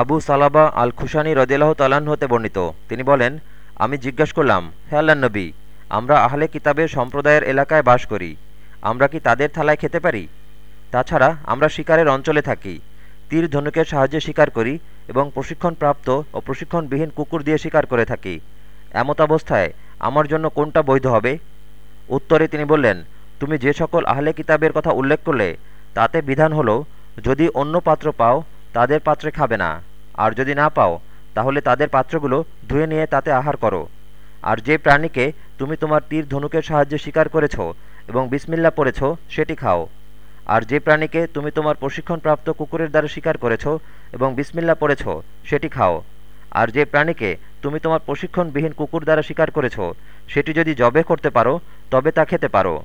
আবু সালাবা আল খুশানি রদিল্লাহ তালাহ হতে বর্ণিত। তিনি বলেন, আমি জিজ্ঞেস করলাম, হে আল্লাহ নবী, আমরা আহলে কিতাবের সম্প্রদায়ের এলাকায় বাস করি, আমরা কি তাদের থালায় খেতে পারি? তাছাড়া আমরা শিকারের অঞ্চলে থাকি, তীর ধনুকের সাহায্যে শিকার করি এবং প্রশিক্ষণপ্রাপ্ত ও প্রশিক্ষণবিহীন কুকুর দিয়ে শিকার করে থাকি। এমত অবস্থায় আমার জন্য কোনটা বৈধ হবে? উত্তরে তিনি বললেন, তুমি যে সকল আহলে কিতাবের কথা উল্লেখ করলে, তাতে বিধান হলো, যদি অন্য পাত্র পাও তাদের পাত্রে খাবে না। আর যদি না পাও, তাহলে তাদের পাত্রগুলো ধুয়ে নিয়ে তাতে আহার করো। আর যে প্রাণীকে তুমি তোমার তীর ধনুকের সাহায্যে শিকার করেছ এবং বিসমিল্লা পড়েছ, সেটি খাও। আর যে প্রাণীকে তুমি তোমার প্রশিক্ষণপ্রাপ্ত কুকুরের দ্বারা শিকার করেছ এবং বিসমিল্লা পড়েছ, সেটি খাও। আর যে প্রাণীকে তুমি তোমার প্রশিক্ষণবিহীন কুকুর দ্বারা শিকার করেছ, সেটি যদি জবে করতে পারো, তবে তা খেতে পারো।